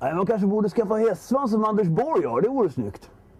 Nej, man kanske borde skaffa hästsvans som Anders Borg har. Det vore snyggt.